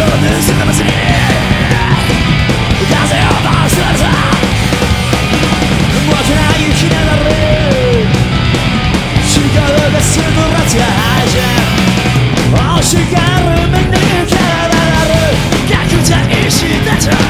盗むし風を回すなら動けないひななる思考がすぶらせ始め欲しがる目にからなる逆罪したじゃん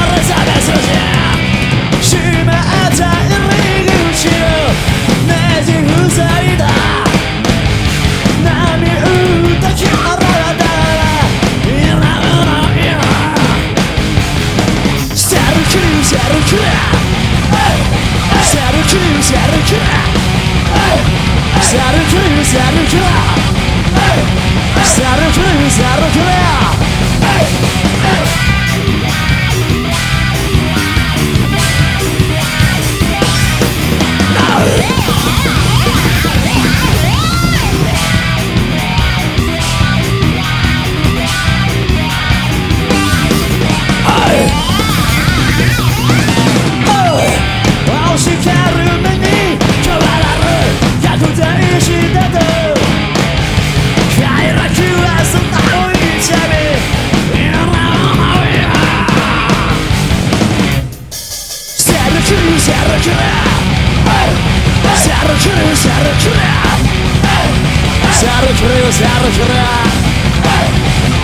Saturday, Saturday, Saturday, Saturday, Saturday, Saturday, Sarıçırıyor, sarıçırıyor Sarıçırıyor, sarıçırıyor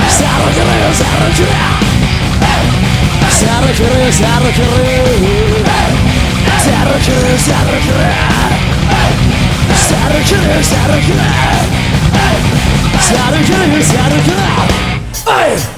Sarıçırıyor, sarıçırıyor Sarıçırıyor, sarıçırıyor Sarıçırıyor, sarıçırıyor Sarıçırıyor, sarıçırıyor Sarıçırıyor, sarıçırıyor Ay!